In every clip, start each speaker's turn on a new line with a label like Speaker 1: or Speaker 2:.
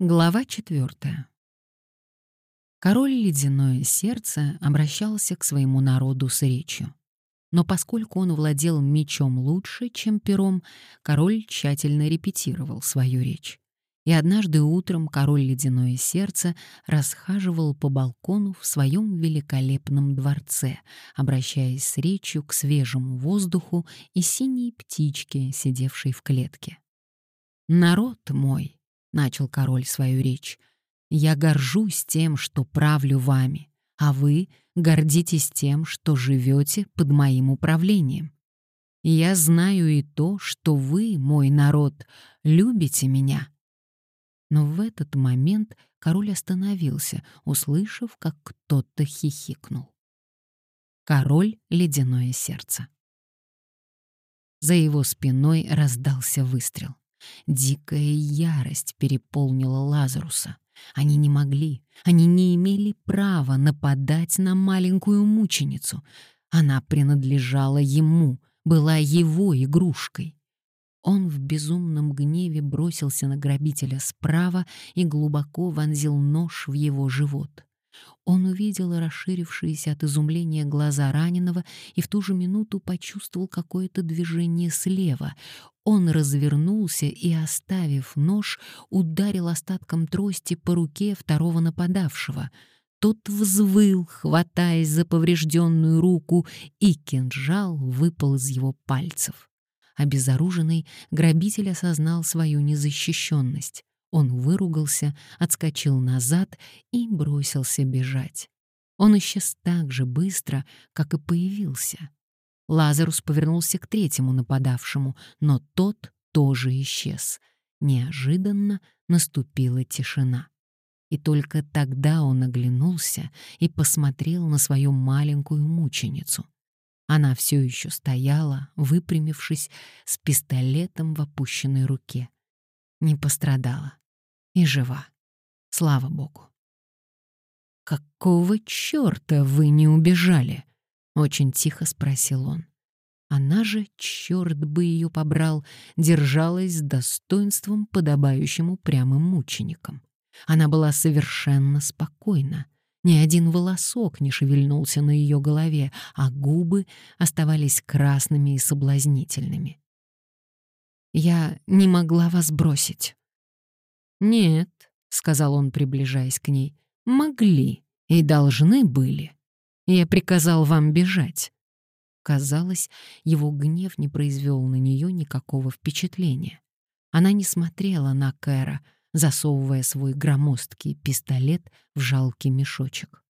Speaker 1: Глава четвертая. Король Ледяное Сердце обращался к своему народу с речью. Но поскольку он владел мечом лучше, чем пером, король тщательно репетировал свою речь. И однажды утром король Ледяное Сердце расхаживал по балкону в своем великолепном дворце, обращаясь с речью к свежему воздуху и синей птичке, сидевшей в клетке. «Народ мой!» Начал король свою речь, я горжусь тем, что правлю вами, а вы гордитесь тем, что живете под моим управлением. Я знаю и то, что вы, мой народ, любите меня. Но в этот момент король остановился, услышав, как кто-то хихикнул. Король — ледяное сердце. За его спиной раздался выстрел. Дикая ярость переполнила Лазаруса. Они не могли, они не имели права нападать на маленькую мученицу. Она принадлежала ему, была его игрушкой. Он в безумном гневе бросился на грабителя справа и глубоко вонзил нож в его живот. Он увидел расширившиеся от изумления глаза раненого и в ту же минуту почувствовал какое-то движение слева. Он развернулся и, оставив нож, ударил остатком трости по руке второго нападавшего. Тот взвыл, хватаясь за поврежденную руку, и кинжал выпал из его пальцев. Обезоруженный, грабитель осознал свою незащищенность. Он выругался, отскочил назад и бросился бежать. Он исчез так же быстро, как и появился. Лазарус повернулся к третьему нападавшему, но тот тоже исчез. Неожиданно наступила тишина. И только тогда он оглянулся и посмотрел на свою маленькую мученицу. Она все еще стояла, выпрямившись, с пистолетом в опущенной руке. Не пострадала и жива. Слава богу. «Какого чёрта вы не убежали?» — очень тихо спросил он. Она же, черт бы ее побрал, держалась с достоинством, подобающим упрямым мученикам. Она была совершенно спокойна. Ни один волосок не шевельнулся на ее голове, а губы оставались красными и соблазнительными. «Я не могла вас бросить», «Нет», — сказал он, приближаясь к ней, — «могли и должны были. Я приказал вам бежать». Казалось, его гнев не произвел на нее никакого впечатления. Она не смотрела на Кэра, засовывая свой громоздкий пистолет в жалкий мешочек.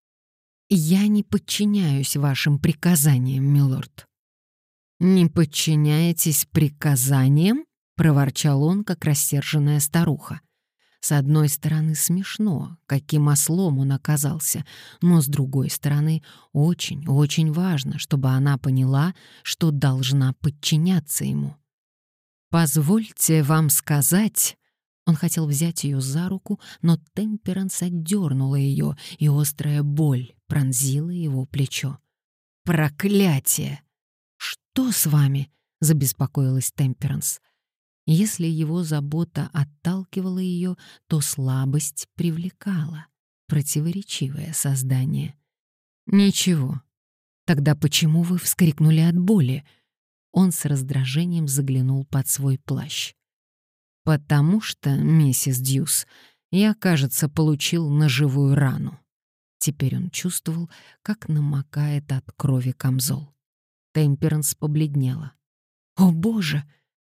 Speaker 1: «Я не подчиняюсь вашим приказаниям, милорд». «Не подчиняетесь приказаниям?» — проворчал он, как рассерженная старуха. С одной стороны, смешно, каким ослом он оказался, но с другой стороны, очень-очень важно, чтобы она поняла, что должна подчиняться ему. «Позвольте вам сказать...» Он хотел взять ее за руку, но Темперанс отдернула ее, и острая боль пронзила его плечо. «Проклятие!» «Что с вами?» — забеспокоилась Темперанс. Если его забота отталкивала ее, то слабость привлекала. Противоречивое создание. «Ничего. Тогда почему вы вскрикнули от боли?» Он с раздражением заглянул под свой плащ. «Потому что, миссис Дьюс, я, кажется, получил ножевую рану». Теперь он чувствовал, как намокает от крови камзол. Темперанс побледнела. «О, боже!»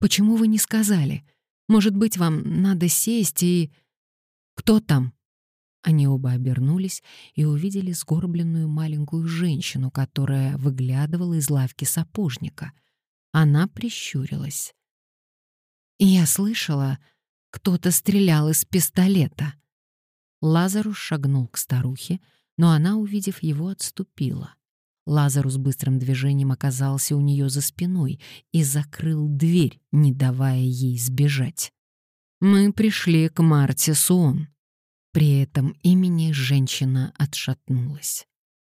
Speaker 1: Почему вы не сказали? Может быть, вам надо сесть и... Кто там?» Они оба обернулись и увидели сгорбленную маленькую женщину, которая выглядывала из лавки сапожника. Она прищурилась. «Я слышала, кто-то стрелял из пистолета». Лазарус шагнул к старухе, но она, увидев его, отступила. Лазарус быстрым движением оказался у нее за спиной и закрыл дверь, не давая ей сбежать. «Мы пришли к Марте Суон». При этом имени женщина отшатнулась.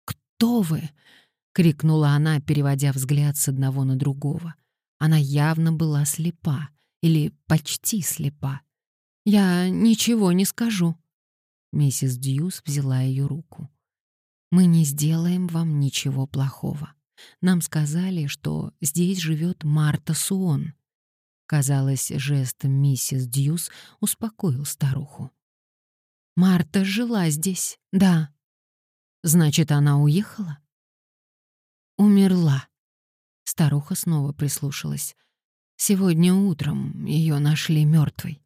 Speaker 1: «Кто вы?» — крикнула она, переводя взгляд с одного на другого. Она явно была слепа или почти слепа. Я ничего не скажу». Миссис Дьюс взяла ее руку. «Мы не сделаем вам ничего плохого. Нам сказали, что здесь живет Марта Суон». Казалось, жест миссис Дьюс успокоил старуху. «Марта жила здесь, да. Значит, она уехала?» «Умерла». Старуха снова прислушалась. «Сегодня утром ее нашли мертвой.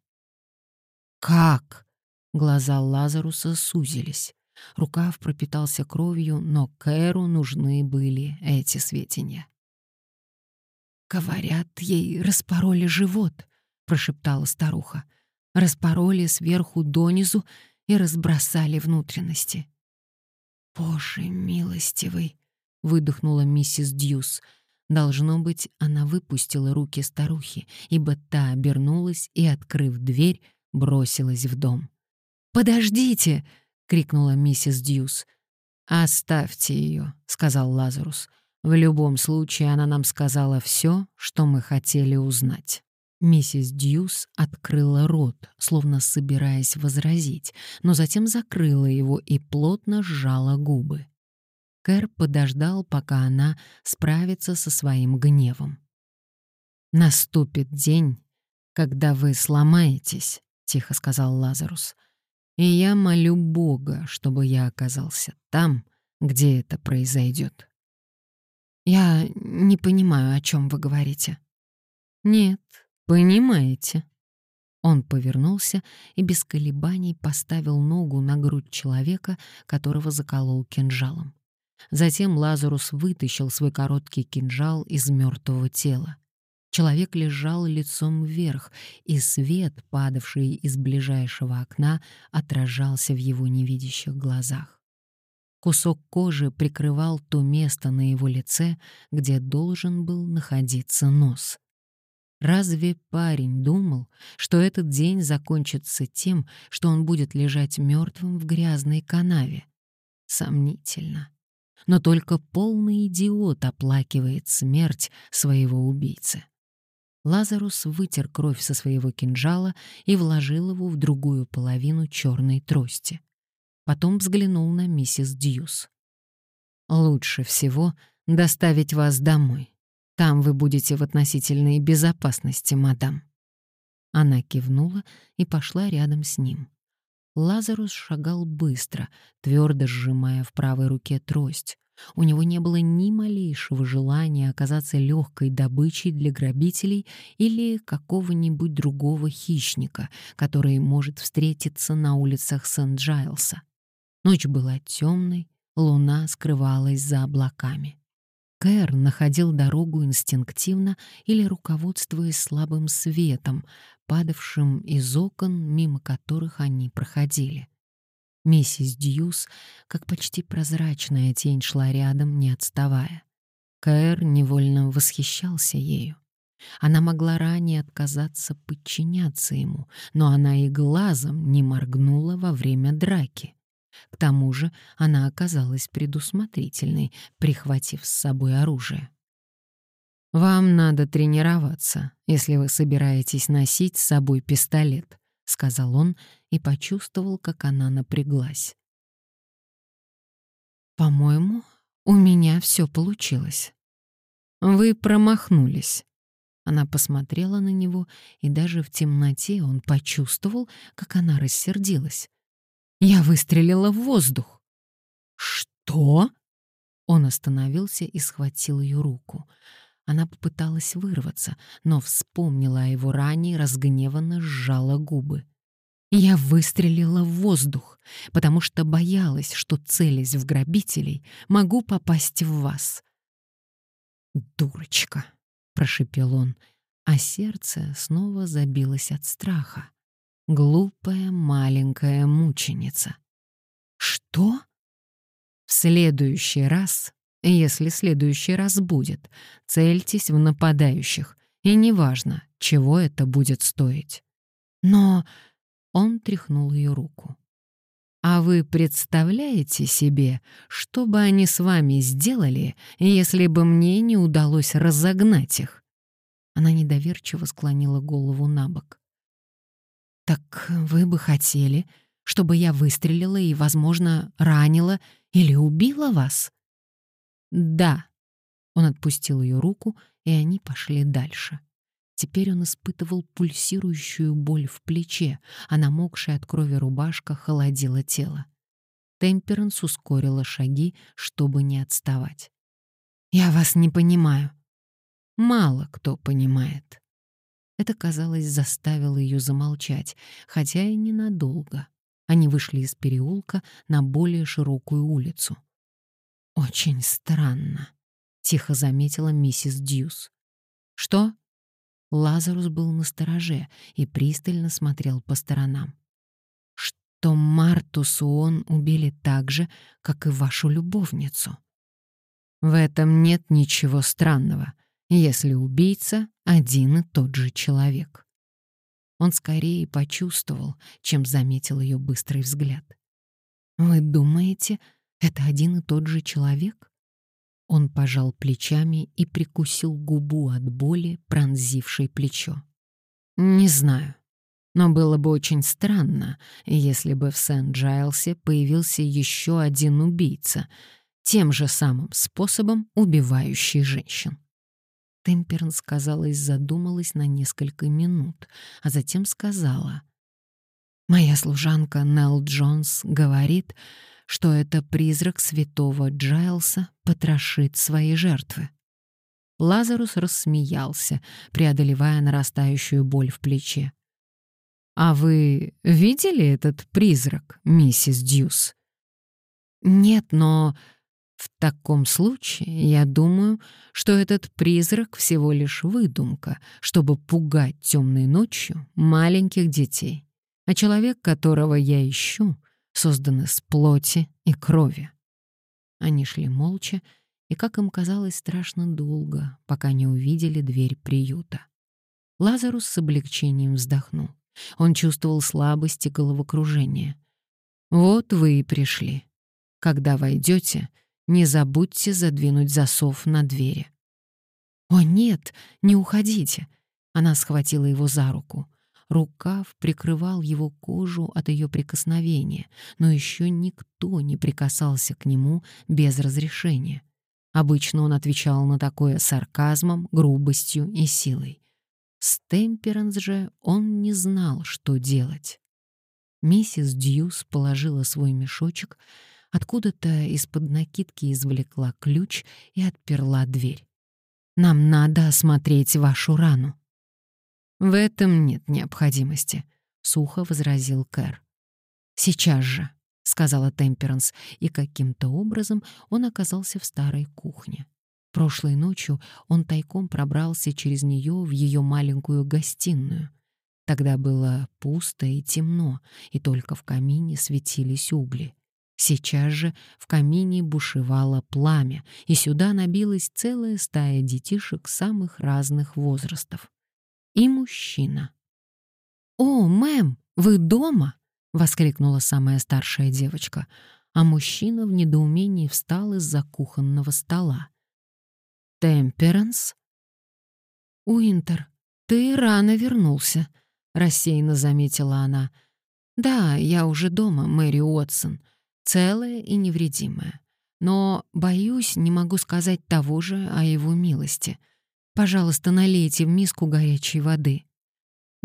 Speaker 1: «Как?» Глаза Лазаруса сузились. Рукав пропитался кровью, но Кэру нужны были эти сведения. «Говорят, ей распороли живот», — прошептала старуха. «Распороли сверху донизу и разбросали внутренности». «Боже милостивый!» — выдохнула миссис Дьюс. Должно быть, она выпустила руки старухи, ибо та обернулась и, открыв дверь, бросилась в дом. «Подождите!» — крикнула миссис Дьюс. «Оставьте ее», — сказал Лазарус. «В любом случае она нам сказала все, что мы хотели узнать». Миссис Дьюс открыла рот, словно собираясь возразить, но затем закрыла его и плотно сжала губы. Кэр подождал, пока она справится со своим гневом. «Наступит день, когда вы сломаетесь, — тихо сказал Лазарус. «И я молю Бога, чтобы я оказался там, где это произойдет». «Я не понимаю, о чем вы говорите». «Нет, понимаете». Он повернулся и без колебаний поставил ногу на грудь человека, которого заколол кинжалом. Затем Лазарус вытащил свой короткий кинжал из мертвого тела. Человек лежал лицом вверх, и свет, падавший из ближайшего окна, отражался в его невидящих глазах. Кусок кожи прикрывал то место на его лице, где должен был находиться нос. Разве парень думал, что этот день закончится тем, что он будет лежать мертвым в грязной канаве? Сомнительно. Но только полный идиот оплакивает смерть своего убийцы. Лазарус вытер кровь со своего кинжала и вложил его в другую половину черной трости. Потом взглянул на миссис Дьюс. «Лучше всего доставить вас домой. Там вы будете в относительной безопасности, мадам». Она кивнула и пошла рядом с ним. Лазарус шагал быстро, твердо сжимая в правой руке трость. У него не было ни малейшего желания оказаться легкой добычей для грабителей или какого-нибудь другого хищника, который может встретиться на улицах Сент-Джайлса. Ночь была темной, луна скрывалась за облаками. Кэр находил дорогу инстинктивно или руководствуясь слабым светом, падавшим из окон, мимо которых они проходили. Миссис Дьюс, как почти прозрачная тень, шла рядом, не отставая. Кэр невольно восхищался ею. Она могла ранее отказаться подчиняться ему, но она и глазом не моргнула во время драки. К тому же она оказалась предусмотрительной, прихватив с собой оружие. «Вам надо тренироваться, если вы собираетесь носить с собой пистолет», — сказал он и почувствовал, как она напряглась. «По-моему, у меня все получилось». «Вы промахнулись». Она посмотрела на него, и даже в темноте он почувствовал, как она рассердилась. «Я выстрелила в воздух». «Что?» Он остановился и схватил ее руку. Она попыталась вырваться, но вспомнила о его ране и разгневанно сжала губы. Я выстрелила в воздух, потому что боялась, что, целясь в грабителей, могу попасть в вас. «Дурочка!» — прошепел он, а сердце снова забилось от страха. Глупая маленькая мученица. «Что?» «В следующий раз если следующий раз будет, цельтесь в нападающих, и неважно, чего это будет стоить. Но он тряхнул ее руку. А вы представляете себе, что бы они с вами сделали, если бы мне не удалось разогнать их? Она недоверчиво склонила голову на бок. «Так вы бы хотели, чтобы я выстрелила и, возможно, ранила или убила вас?» «Да». Он отпустил ее руку, и они пошли дальше. Теперь он испытывал пульсирующую боль в плече, а намокшая от крови рубашка холодила тело. Темперанс ускорила шаги, чтобы не отставать. «Я вас не понимаю». «Мало кто понимает». Это, казалось, заставило ее замолчать, хотя и ненадолго. Они вышли из переулка на более широкую улицу. «Очень странно», — тихо заметила миссис Дьюс. «Что?» Лазарус был на стороже и пристально смотрел по сторонам. «Что Мартусу он убили так же, как и вашу любовницу?» «В этом нет ничего странного», если убийца — один и тот же человек. Он скорее почувствовал, чем заметил ее быстрый взгляд. «Вы думаете, это один и тот же человек?» Он пожал плечами и прикусил губу от боли, пронзившей плечо. «Не знаю. Но было бы очень странно, если бы в Сент-Джайлсе появился еще один убийца, тем же самым способом убивающий женщин. Темперанс, казалось, задумалась на несколько минут, а затем сказала. «Моя служанка Нелл Джонс говорит, что это призрак святого Джайлса потрошит свои жертвы». Лазарус рассмеялся, преодолевая нарастающую боль в плече. «А вы видели этот призрак, миссис Дьюс?» «Нет, но в таком случае, я думаю, что этот призрак всего лишь выдумка, чтобы пугать темной ночью маленьких детей. А человек, которого я ищу, создан из плоти и крови. Они шли молча, и, как им казалось, страшно долго, пока не увидели дверь приюта. Лазарус с облегчением вздохнул. Он чувствовал слабость и головокружение. «Вот вы и пришли. Когда войдете, не забудьте задвинуть засов на двери. «О, нет, не уходите!» Она схватила его за руку. Рукав прикрывал его кожу от ее прикосновения, но еще никто не прикасался к нему без разрешения. Обычно он отвечал на такое сарказмом, грубостью и силой. С Темперанс же он не знал, что делать. Миссис Дьюс положила свой мешочек Откуда-то из-под накидки извлекла ключ и отперла дверь. «Нам надо осмотреть вашу рану». «В этом нет необходимости», — сухо возразил Кэр. «Сейчас же», — сказала Темперанс, и каким-то образом он оказался в старой кухне. Прошлой ночью он тайком пробрался через нее в ее маленькую гостиную. Тогда было пусто и темно, и только в камине светились угли. Сейчас же в камине бушевало пламя, и сюда набилась целая стая детишек самых разных возрастов. И мужчина. «О, мэм, вы дома?» — воскликнула самая старшая девочка, а мужчина в недоумении встал из-за кухонного стола. «Темперанс?» «Уинтер, ты рано вернулся», — рассеянно заметила она. «Да, я уже дома, Мэри Уотсон целая и невредимая. Но, боюсь, не могу сказать того же о его милости. Пожалуйста, налейте в миску горячей воды.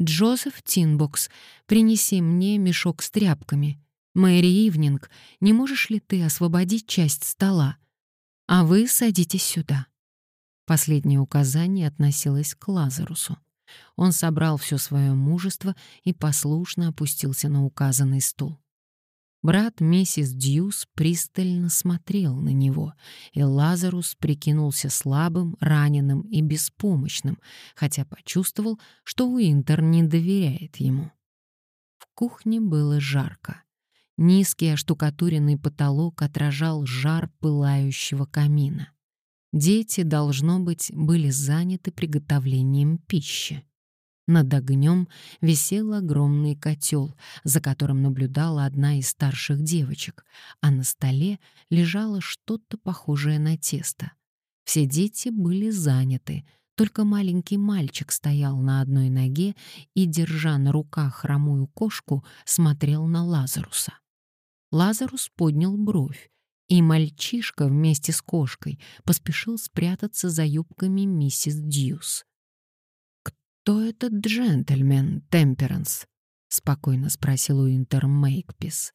Speaker 1: Джозеф Тинбокс, принеси мне мешок с тряпками. Мэри Ивнинг, не можешь ли ты освободить часть стола? А вы садитесь сюда. Последнее указание относилось к Лазарусу. Он собрал все свое мужество и послушно опустился на указанный стул. Брат миссис Дьюс пристально смотрел на него, и Лазарус прикинулся слабым, раненым и беспомощным, хотя почувствовал, что Уинтер не доверяет ему. В кухне было жарко. Низкий оштукатуренный потолок отражал жар пылающего камина. Дети, должно быть, были заняты приготовлением пищи. Над огнем висел огромный котел, за которым наблюдала одна из старших девочек, а на столе лежало что-то похожее на тесто. Все дети были заняты, Только маленький мальчик стоял на одной ноге и, держа на руках хромую кошку, смотрел на Лазаруса. Лазарус поднял бровь, и мальчишка вместе с кошкой поспешил спрятаться за юбками миссис Дьюс. «Кто этот джентльмен, Темперанс?» — спокойно спросил Уинтер Мейкпис.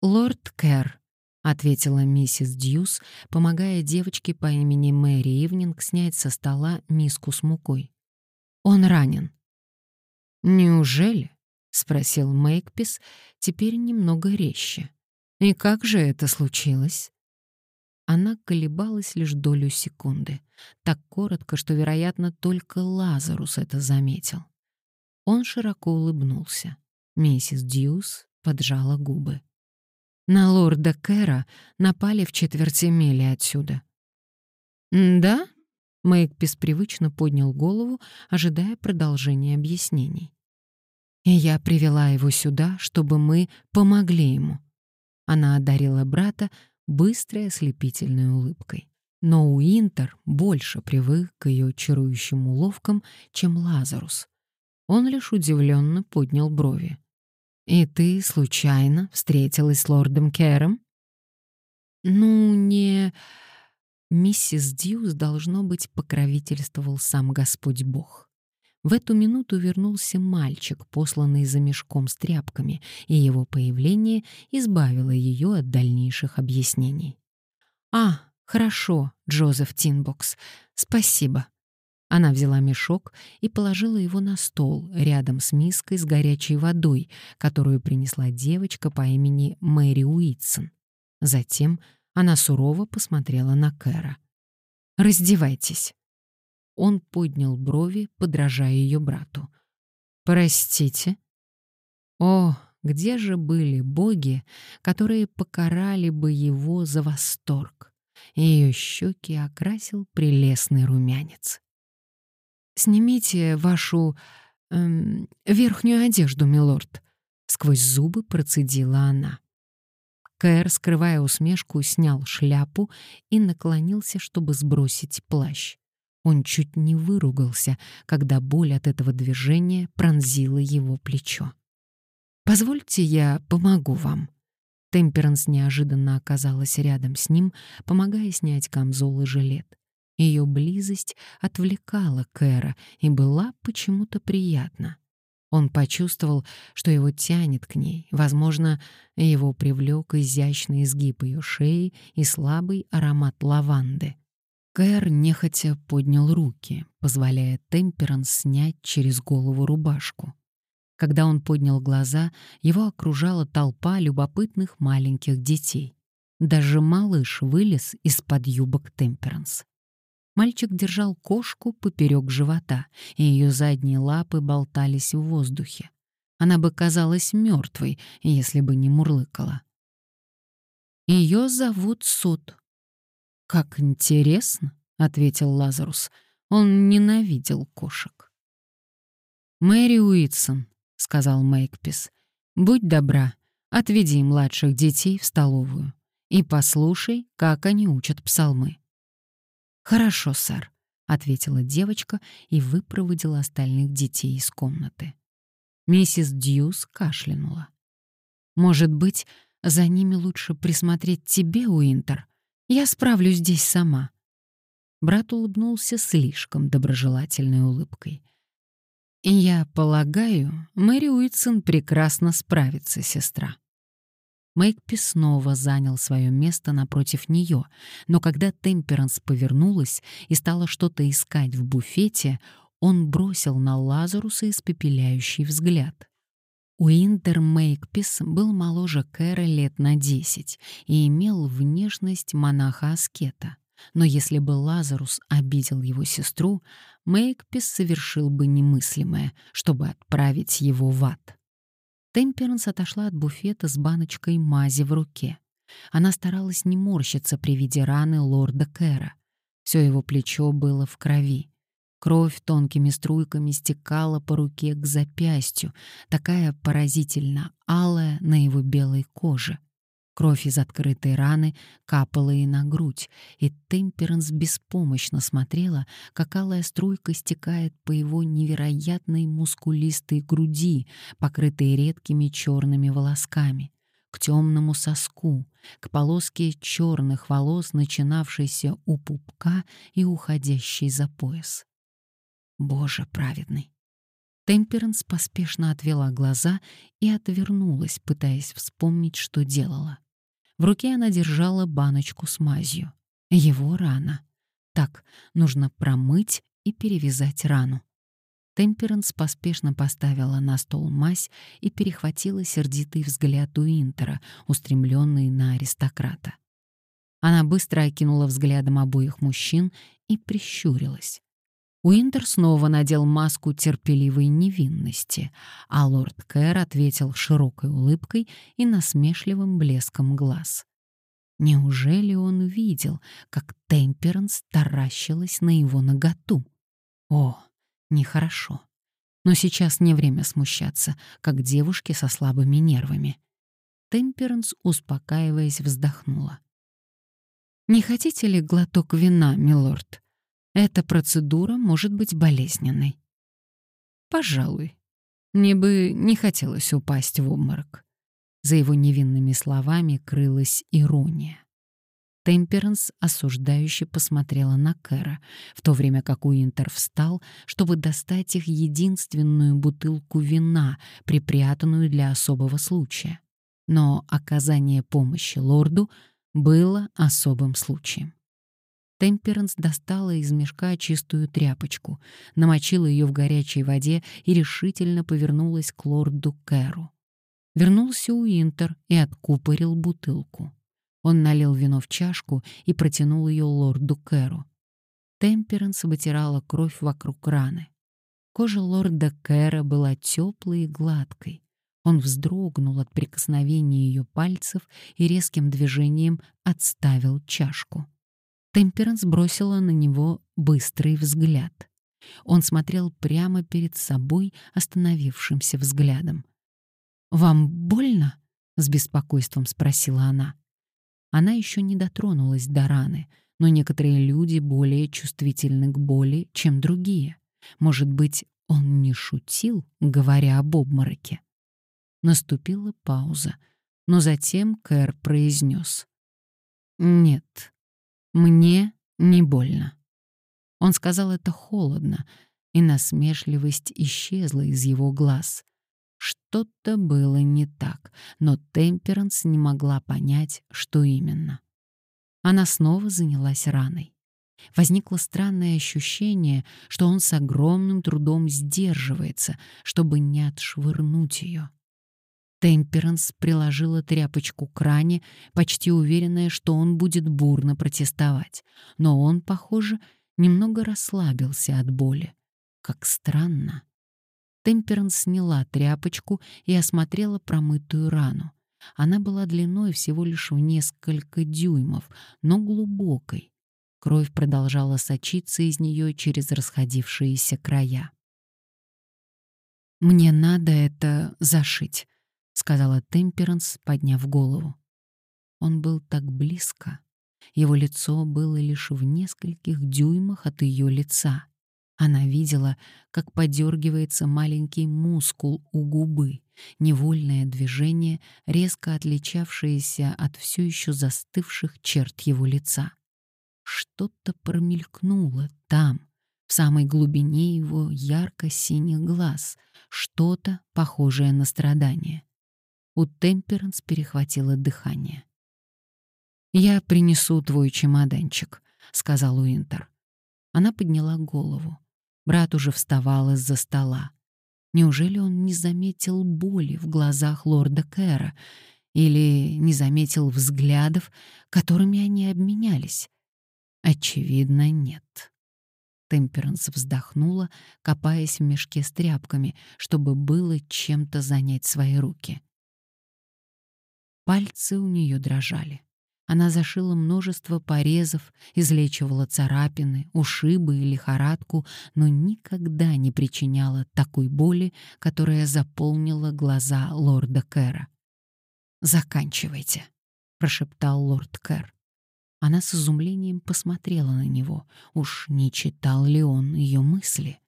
Speaker 1: «Лорд Кэр», — ответила миссис Дьюс, помогая девочке по имени Мэри Ивнинг снять со стола миску с мукой. «Он ранен». «Неужели?» — спросил Мейкпис, теперь немного резче. «И как же это случилось?» Она колебалась лишь долю секунды, так коротко, что, вероятно, только Лазарус это заметил. Он широко улыбнулся. Миссис Дьюс поджала губы. На лорда Кэра напали в четверти мили отсюда. «Да?» — Мэйк беспривычно поднял голову, ожидая продолжения объяснений. «И я привела его сюда, чтобы мы помогли ему». Она одарила брата быстрой ослепительной улыбкой. Но Уинтер больше привык к ее чарующим уловкам, чем Лазарус. Он лишь удивленно поднял брови. «И ты, случайно, встретилась с лордом Кером?» «Ну, не...» Миссис Дьюс, должно быть, покровительствовал сам Господь Бог. В эту минуту вернулся мальчик, посланный за мешком с тряпками, и его появление избавило ее от дальнейших объяснений. «А, хорошо, Джозеф Тинбокс, спасибо», она взяла мешок и положила его на стол рядом с миской с горячей водой, которую принесла девочка по имени Мэри Уитсон. Затем она сурово посмотрела на Кэра. «Раздевайтесь». Он поднял брови, подражая ее брату. «Простите?» О, где же были боги, которые покарали бы его за восторг? Ее щеки окрасил прелестный румянец. «Снимите вашу... Эм, верхнюю одежду, милорд», — сквозь зубы процедила она. Кэр, скрывая усмешку, снял шляпу и наклонился, чтобы сбросить плащ. Он чуть не выругался, когда боль от этого движения пронзила его плечо. «Позвольте, я помогу вам». Темперанс неожиданно оказалась рядом с ним, помогая снять камзол и жилет. Ее близость отвлекала Кэра и была почему-то приятна. Он почувствовал, что его тянет к ней. Возможно, его привлек изящный изгиб ее шеи и слабый аромат лаванды. Кэр нехотя поднял руки, позволяя Темперанс снять через голову рубашку. Когда он поднял глаза, его окружала толпа любопытных маленьких детей. Даже малыш вылез из-под юбок Темперанс. Мальчик держал кошку поперек живота, и ее задние лапы болтались в воздухе. Она бы казалась мертвой, если бы не мурлыкала. Ее зовут Суд. Как интересно, ответил Лазарус. Он ненавидел кошек. Мэри Уитсон, сказал Мэйкпис, будь добра, отведи младших детей в столовую и послушай, как они учат псалмы. «Хорошо, сэр», — ответила девочка и выпроводила остальных детей из комнаты. Миссис Дьюс кашлянула. «Может быть, за ними лучше присмотреть тебе, Уинтер? Я справлюсь здесь сама». Брат улыбнулся слишком доброжелательной улыбкой. «И я полагаю, Мэри Уитсон прекрасно справится, сестра». Мэйкпи снова занял свое место напротив нее, но когда Темперанс повернулась и стала что-то искать в буфете, он бросил на Лазаруса испепеляющий взгляд. Уинтер Мейкпис был моложе Кэра лет на десять и имел внешность монаха-аскета. Но если бы Лазарус обидел его сестру, Мейкпис совершил бы немыслимое, чтобы отправить его в ад. Темперанс отошла от буфета с баночкой мази в руке. Она старалась не морщиться при виде раны лорда Кэра. Все его плечо было в крови. Кровь тонкими струйками стекала по руке к запястью, такая поразительно алая на его белой коже. Кровь из открытой раны капала и на грудь, и Темперанс беспомощно смотрела, как алая струйка стекает по его невероятной мускулистой груди, покрытой редкими черными волосками, к темному соску, к полоске черных волос, начинавшейся у пупка и уходящей за пояс. Боже праведный! Темперанс поспешно отвела глаза и отвернулась, пытаясь вспомнить, что делала. В руке она держала баночку с мазью. Его рана. Так, нужно промыть и перевязать рану. Темперанс поспешно поставила на стол мазь и перехватила сердитый взгляд Уинтера, устремленный на аристократа. Она быстро окинула взглядом обоих мужчин и прищурилась. Уинтер снова надел маску терпеливой невинности, а лорд Кэр ответил широкой улыбкой и насмешливым блеском глаз. Неужели он видел, как Темперанс таращилась на его наготу? О, нехорошо. Но сейчас не время смущаться, как девушки со слабыми нервами. Темперанс, успокаиваясь, вздохнула. «Не хотите ли глоток вина, милорд?» Эта процедура может быть болезненной. Пожалуй. Мне бы не хотелось упасть в обморок. За его невинными словами крылась ирония. Темперанс осуждающе посмотрела на Кэра, в то время как Уинтер встал, чтобы достать их единственную бутылку вина, припрятанную для особого случая. Но оказание помощи лорду было особым случаем. Темперанс достала из мешка чистую тряпочку, намочила ее в горячей воде и решительно повернулась к лорду Кэру. Вернулся Уинтер и откупорил бутылку. Он налил вино в чашку и протянул ее лорду Кэру. Темперанс вытирала кровь вокруг раны. Кожа лорда Кэра была теплой и гладкой. Он вздрогнул от прикосновения ее пальцев и резким движением отставил чашку. Темперанс бросила на него быстрый взгляд. Он смотрел прямо перед собой остановившимся взглядом. «Вам больно?» — с беспокойством спросила она. Она еще не дотронулась до раны, но некоторые люди более чувствительны к боли, чем другие. Может быть, он не шутил, говоря об обмороке. Наступила пауза, но затем Кэр произнес. «Нет, мне не больно. Он сказал это холодно, и насмешливость исчезла из его глаз. Что-то было не так, но Темперанс не могла понять, что именно. Она снова занялась раной. Возникло странное ощущение, что он с огромным трудом сдерживается, чтобы не отшвырнуть ее. Темперанс приложила тряпочку к ране, почти уверенная, что он будет бурно протестовать. Но он, похоже, немного расслабился от боли. Как странно. Темперанс сняла тряпочку и осмотрела промытую рану. Она была длиной всего лишь в несколько дюймов, но глубокой. Кровь продолжала сочиться из нее через расходившиеся края. «Мне надо это зашить», — сказала Темперанс, подняв голову. Он был так близко. Его лицо было лишь в нескольких дюймах от ее лица. Она видела, как подергивается маленький мускул у губы, невольное движение, резко отличавшееся от все еще застывших черт его лица. Что-то промелькнуло там, в самой глубине его ярко-синих глаз, что-то похожее на страдание. У Темперанс перехватило дыхание. «Я принесу твой чемоданчик», — сказал Уинтер. Она подняла голову. Брат уже вставал из-за стола. Неужели он не заметил боли в глазах лорда Кэра или не заметил взглядов, которыми они обменялись? Очевидно, нет. Темперанс вздохнула, копаясь в мешке с тряпками, чтобы было чем-то занять свои руки. Пальцы у нее дрожали. Она зашила множество порезов, излечивала царапины, ушибы и лихорадку, но никогда не причиняла такой боли, которая заполнила глаза лорда Кэра. «Заканчивайте». прошептал лорд Кэр. Она с изумлением посмотрела на него. Уж не читал ли он ее мысли?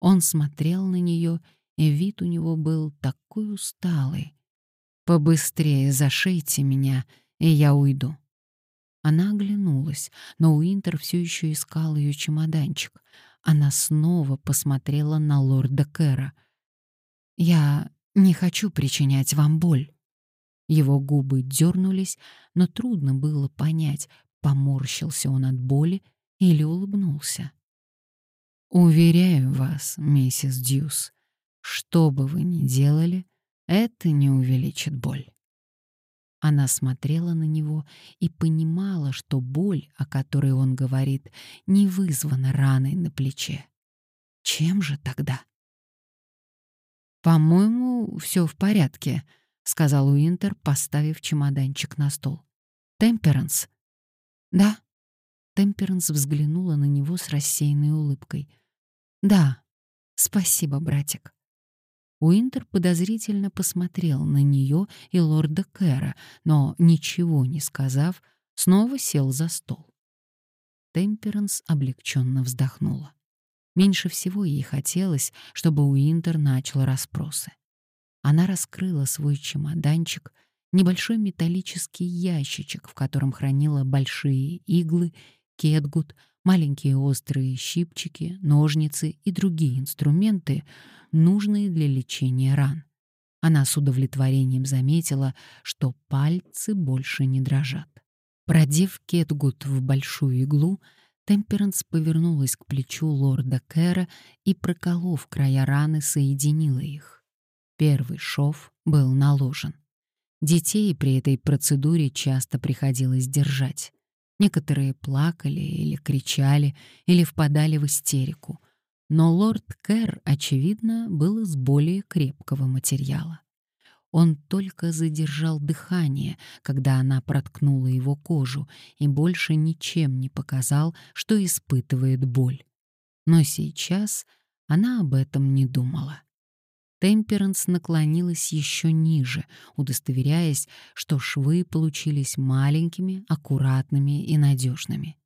Speaker 1: Он смотрел на нее, и вид у него был такой усталый. «Побыстрее зашейте меня, и я уйду». Она оглянулась, но Уинтер все еще искал ее чемоданчик. Она снова посмотрела на лорда Кэра. «Я не хочу причинять вам боль». Его губы дернулись, но трудно было понять, поморщился он от боли или улыбнулся. «Уверяю вас, миссис Дьюс, что бы вы ни делали, это не увеличит боль». Она смотрела на него и понимала, что боль, о которой он говорит, не вызвана раной на плече. Чем же тогда? «По-моему, все в порядке», — сказал Уинтер, поставив чемоданчик на стол. «Темперанс?» «Да». Темперанс взглянула на него с рассеянной улыбкой. «Да, спасибо, братик». Уинтер подозрительно посмотрел на нее и лорда Кэра, но, ничего не сказав, снова сел за стол. Темперанс облегченно вздохнула. Меньше всего ей хотелось, чтобы Уинтер начал расспросы. Она раскрыла свой чемоданчик, небольшой металлический ящичек, в котором хранила большие иглы, кетгут, маленькие острые щипчики, ножницы и другие инструменты, нужные для лечения ран. Она с удовлетворением заметила, что пальцы больше не дрожат. Продев кетгут в большую иглу, Темперанс повернулась к плечу лорда Кэра и, проколов края раны, соединила их. Первый шов был наложен. Детей при этой процедуре часто приходилось держать. Некоторые плакали или кричали, или впадали в истерику. Но лорд Кэр, очевидно, был из более крепкого материала. Он только задержал дыхание, когда она проткнула его кожу, и больше ничем не показал, что испытывает боль. Но сейчас она об этом не думала. Темперанс наклонилась еще ниже, удостоверяясь, что швы получились маленькими, аккуратными и надежными.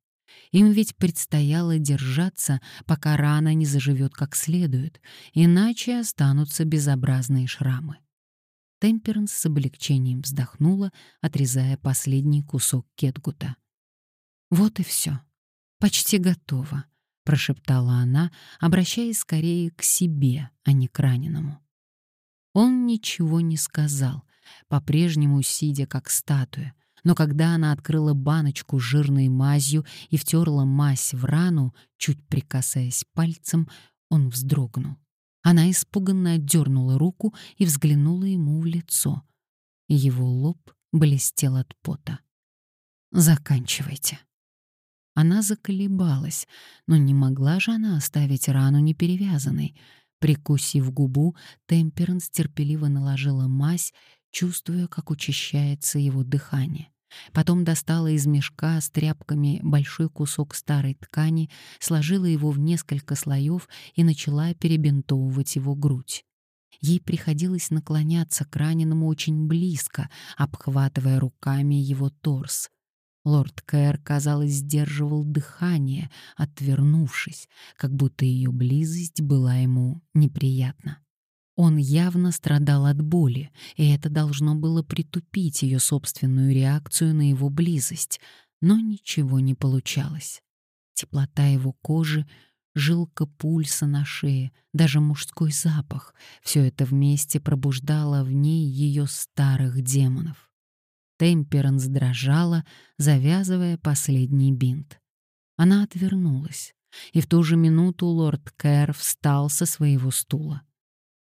Speaker 1: Им ведь предстояло держаться, пока рана не заживет как следует, иначе останутся безобразные шрамы. Темперанс с облегчением вздохнула, отрезая последний кусок кетгута. «Вот и все. Почти готово», — прошептала она, обращаясь скорее к себе, а не к раненому. Он ничего не сказал, по-прежнему сидя как статуя, но когда она открыла баночку с жирной мазью и втерла мазь в рану, чуть прикасаясь пальцем, он вздрогнул. Она испуганно отдернула руку и взглянула ему в лицо. Его лоб блестел от пота. «Заканчивайте». Она заколебалась, но не могла же она оставить рану неперевязанной — Прикусив губу, Темперанс терпеливо наложила мазь, чувствуя, как учащается его дыхание. Потом достала из мешка с тряпками большой кусок старой ткани, сложила его в несколько слоев и начала перебинтовывать его грудь. Ей приходилось наклоняться к раненому очень близко, обхватывая руками его торс. Лорд Кэр, казалось, сдерживал дыхание, отвернувшись, как будто ее близость была ему неприятна. Он явно страдал от боли, и это должно было притупить ее собственную реакцию на его близость, но ничего не получалось. Теплота его кожи, жилка пульса на шее, даже мужской запах — все это вместе пробуждало в ней ее старых демонов. Темперанс дрожала, завязывая последний бинт. Она отвернулась, и в ту же минуту лорд Кэр встал со своего стула.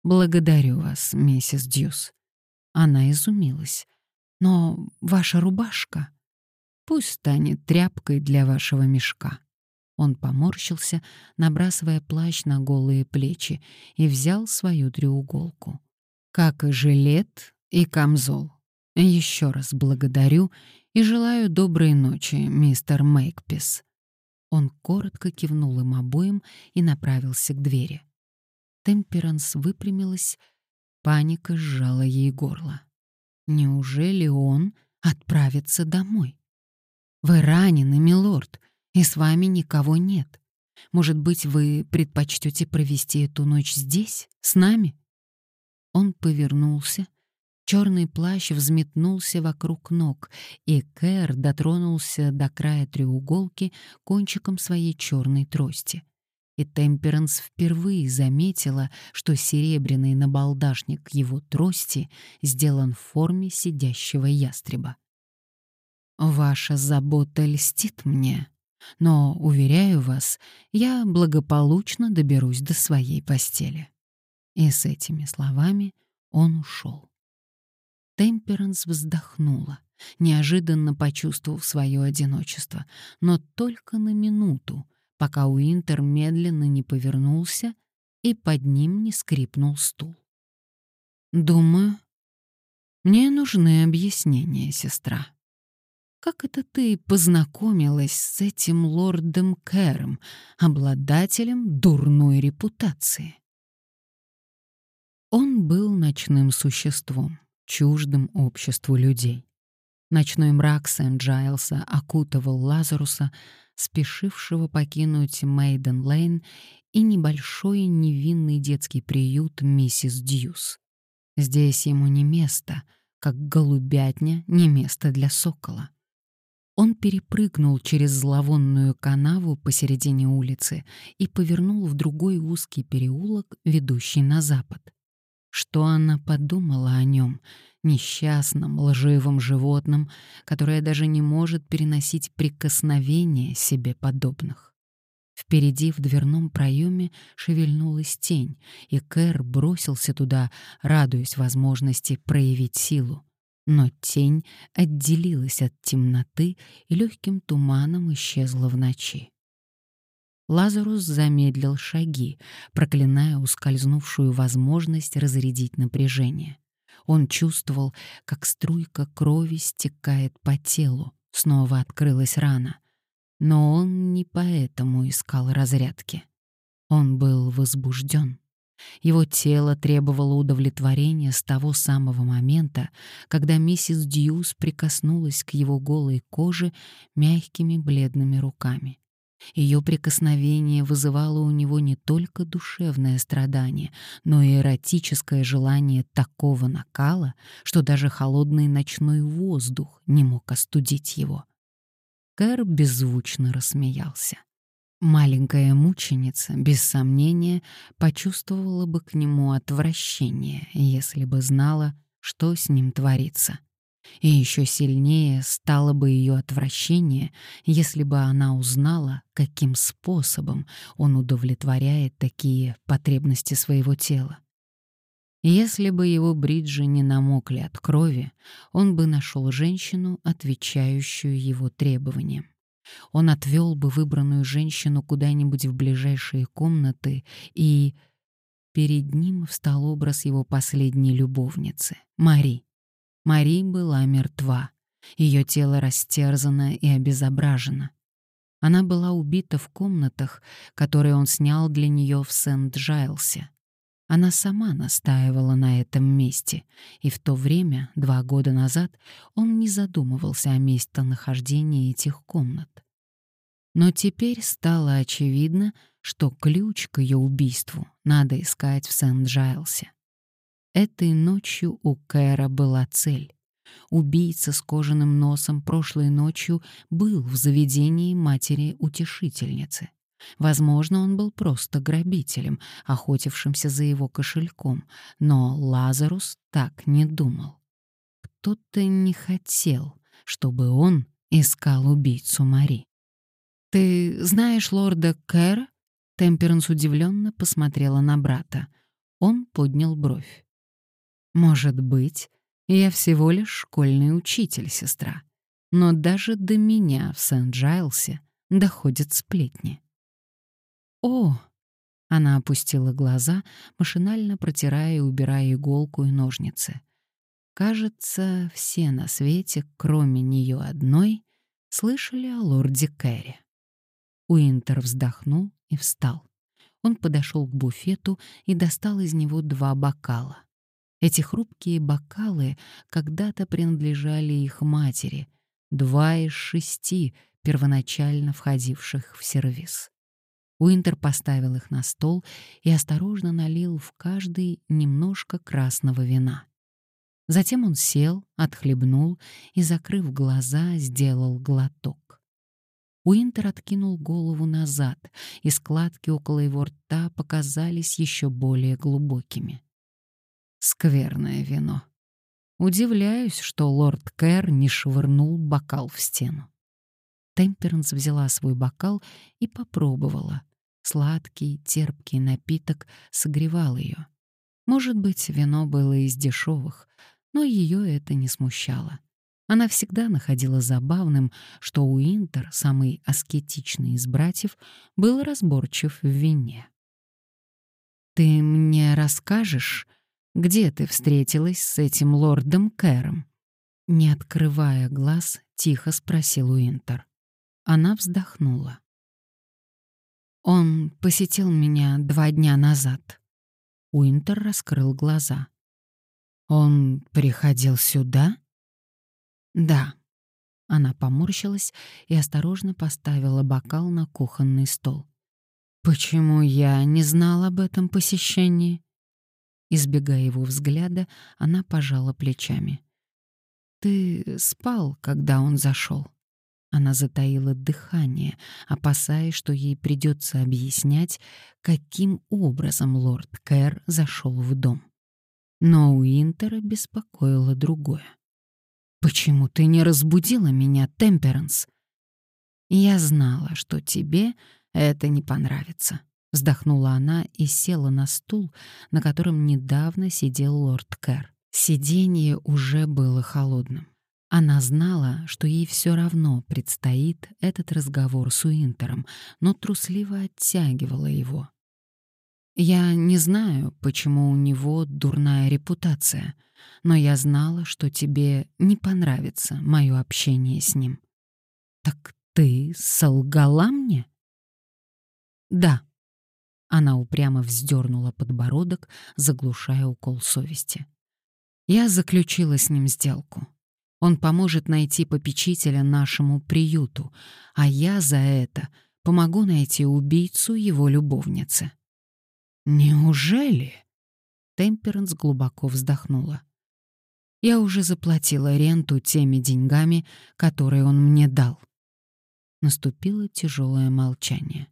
Speaker 1: «Благодарю вас, миссис Дьюс». Она изумилась. «Но ваша рубашка...» «Пусть станет тряпкой для вашего мешка». Он поморщился, набрасывая плащ на голые плечи, и взял свою треуголку. «Как и жилет и камзол. Еще раз благодарю и желаю доброй ночи, мистер Мейкпис. Он коротко кивнул им обоим и направился к двери. Темперанс выпрямилась, паника сжала ей горло. Неужели он отправиться домой. Вы ранены, милорд, и с вами никого нет. Может быть, вы предпочтете провести эту ночь здесь, с нами?» Он повернулся. Черный плащ взметнулся вокруг ног, и Кэр дотронулся до края треуголки кончиком своей черной трости. И Темперанс впервые заметила, что серебряный набалдашник его трости сделан в форме сидящего ястреба. «Ваша забота льстит мне», но, уверяю вас, я благополучно доберусь до своей постели». И с этими словами он ушел. Темперанс вздохнула, неожиданно почувствовав свое одиночество, но только на минуту, пока Уинтер медленно не повернулся и под ним не скрипнул стул. «Думаю, мне нужны объяснения, сестра», как это ты познакомилась с этим лордом Кэром, обладателем дурной репутации? Он был ночным существом, чуждым обществу людей. Ночной мрак Сент-Джайлса окутывал Лазаруса, спешившего покинуть Мейден-Лейн и небольшой невинный детский приют миссис Дьюс. Здесь ему не место, как голубятня не место для сокола. Он перепрыгнул через зловонную канаву посередине улицы и повернул в другой узкий переулок, ведущий на запад. Что она подумала о нем, несчастном, лживом животном, которое даже не может переносить прикосновения себе подобных? Впереди в дверном проеме шевельнулась тень, и Кэр бросился туда, радуясь возможности проявить силу. Но тень отделилась от темноты и легким туманом исчезла в ночи. Лазарус замедлил шаги, проклиная ускользнувшую возможность разрядить напряжение. Он чувствовал, как струйка крови стекает по телу, снова открылась рана. Но он не поэтому искал разрядки. Он был возбужден. Его тело требовало удовлетворения с того самого момента, когда миссис Дьюс прикоснулась к его голой коже мягкими бледными руками. Ее прикосновение вызывало у него не только душевное страдание, но и эротическое желание такого накала, что даже холодный ночной воздух не мог остудить его. Кэр беззвучно рассмеялся. Маленькая мученица, без сомнения, почувствовала бы к нему отвращение, если бы знала, что с ним творится. И еще сильнее стало бы ее отвращение, если бы она узнала, каким способом он удовлетворяет такие потребности своего тела. Если бы его бриджи не намокли от крови, он бы нашел женщину, отвечающую его требованиям. Он отвел бы выбранную женщину куда-нибудь в ближайшие комнаты, и перед ним встал образ его последней любовницы — Мари. Мари была мертва, ее тело растерзано и обезображено. Она была убита в комнатах, которые он снял для нее в Сент-Джайлсе. Она сама настаивала на этом месте, и в то время, два года назад, он не задумывался о местонахождении этих комнат. Но теперь стало очевидно, что ключ к ее убийству надо искать в Сент-Джайлсе. Этой ночью у Кэра была цель. Убийца с кожаным носом прошлой ночью был в заведении матери-утешительницы. Возможно, он был просто грабителем, охотившимся за его кошельком, но Лазарус так не думал. Кто-то не хотел, чтобы он искал убийцу Мари. «Ты знаешь лорда Кэра?» Темперанс удивленно посмотрела на брата. Он поднял бровь. «Может быть, я всего лишь школьный учитель, сестра. Но даже до меня в Сент-Джайлсе доходят сплетни. «О!» — она опустила глаза, машинально протирая и убирая иголку и ножницы. Кажется, все на свете, кроме нее одной, слышали о лорде Кэрри. Уинтер вздохнул и встал. Он подошел к буфету и достал из него два бокала. Эти хрупкие бокалы когда-то принадлежали их матери, два из шести, первоначально входивших в сервис. Уинтер поставил их на стол и осторожно налил в каждый немножко красного вина. Затем он сел, отхлебнул и, закрыв глаза, сделал глоток. Уинтер откинул голову назад, и складки около его рта показались еще более глубокими. Скверное вино. Удивляюсь, что лорд Кэр не швырнул бокал в стену. Темперанс взяла свой бокал и попробовала. Сладкий, терпкий напиток согревал ее. Может быть, вино было из дешевых, но ее это не смущало. Она всегда находила забавным, что Уинтер, самый аскетичный из братьев, был разборчив в вине. «Ты мне расскажешь, где ты встретилась с этим лордом Кэром?» Не открывая глаз, тихо спросил Уинтер. Она вздохнула. «Он посетил меня два дня назад». Уинтер раскрыл глаза. «Он приходил сюда?» «Да». Она поморщилась и осторожно поставила бокал на кухонный стол. «Почему я не знала об этом посещении?» Избегая его взгляда, она пожала плечами. «Ты спал, когда он зашел. Она затаила дыхание, опасаясь, что ей придется объяснять, каким образом лорд Кэр зашел в дом. Но у Интера беспокоило другое. «Почему ты не разбудила меня, Темперанс?» «Я знала, что тебе это не понравится», — вздохнула она и села на стул, на котором недавно сидел лорд Кэр. Сиденье уже было холодным. Она знала, что ей все равно предстоит этот разговор с Уинтером, но трусливо оттягивала его. «Я не знаю, почему у него дурная репутация, но я знала, что тебе не понравится мое общение с ним». «Так ты солгала мне?» «Да». Она упрямо вздернула подбородок, заглушая укол совести. «Я заключила с ним сделку. Он поможет найти попечителя нашему приюту, а я за это помогу найти убийцу его любовницы». «Неужели?» Темперанс глубоко вздохнула. «Я уже заплатила ренту теми деньгами, которые он мне дал». Наступило тяжелое молчание.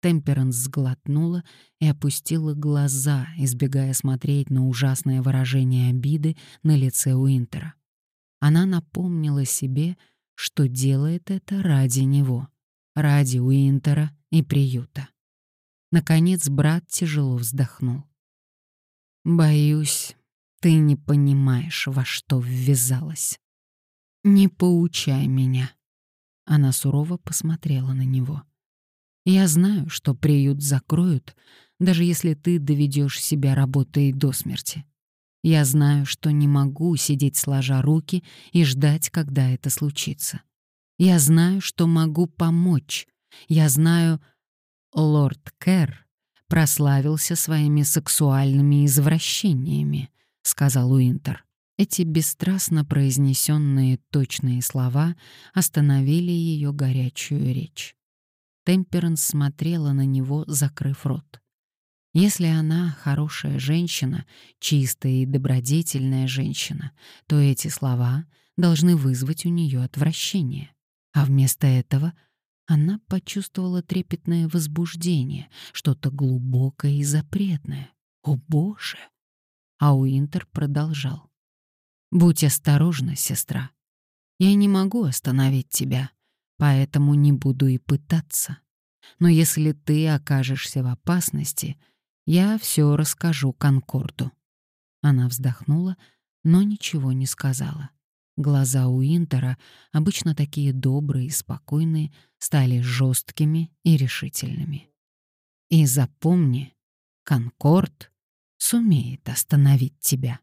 Speaker 1: Темперанс сглотнула и опустила глаза, избегая смотреть на ужасное выражение обиды на лице Уинтера она напомнила себе, что делает это ради него, ради Уинтера и приюта. Наконец брат тяжело вздохнул. «Боюсь, ты не понимаешь, во что ввязалась. Не поучай меня». Она сурово посмотрела на него. «Я знаю, что приют закроют, даже если ты доведешь себя работой до смерти. Я знаю, что не могу сидеть сложа руки и ждать, когда это случится. Я знаю, что могу помочь. Я знаю, лорд Кэр прославился своими сексуальными извращениями, сказал Уинтер. Эти бесстрастно произнесенные точные слова остановили ее горячую речь. Темперанс смотрела на него, закрыв рот. Если она хорошая женщина, чистая и добродетельная женщина, то эти слова должны вызвать у нее отвращение. А вместо этого она почувствовала трепетное возбуждение, что-то глубокое и запретное. О, Боже! А Уинтер продолжал. «Будь осторожна, сестра. Я не могу остановить тебя, поэтому не буду и пытаться. Но если ты окажешься в опасности, я все расскажу Конкорду». Она вздохнула, но ничего не сказала. Глаза у Интера, обычно такие добрые и спокойные, стали жесткими и решительными. И запомни, Конкорд сумеет остановить тебя.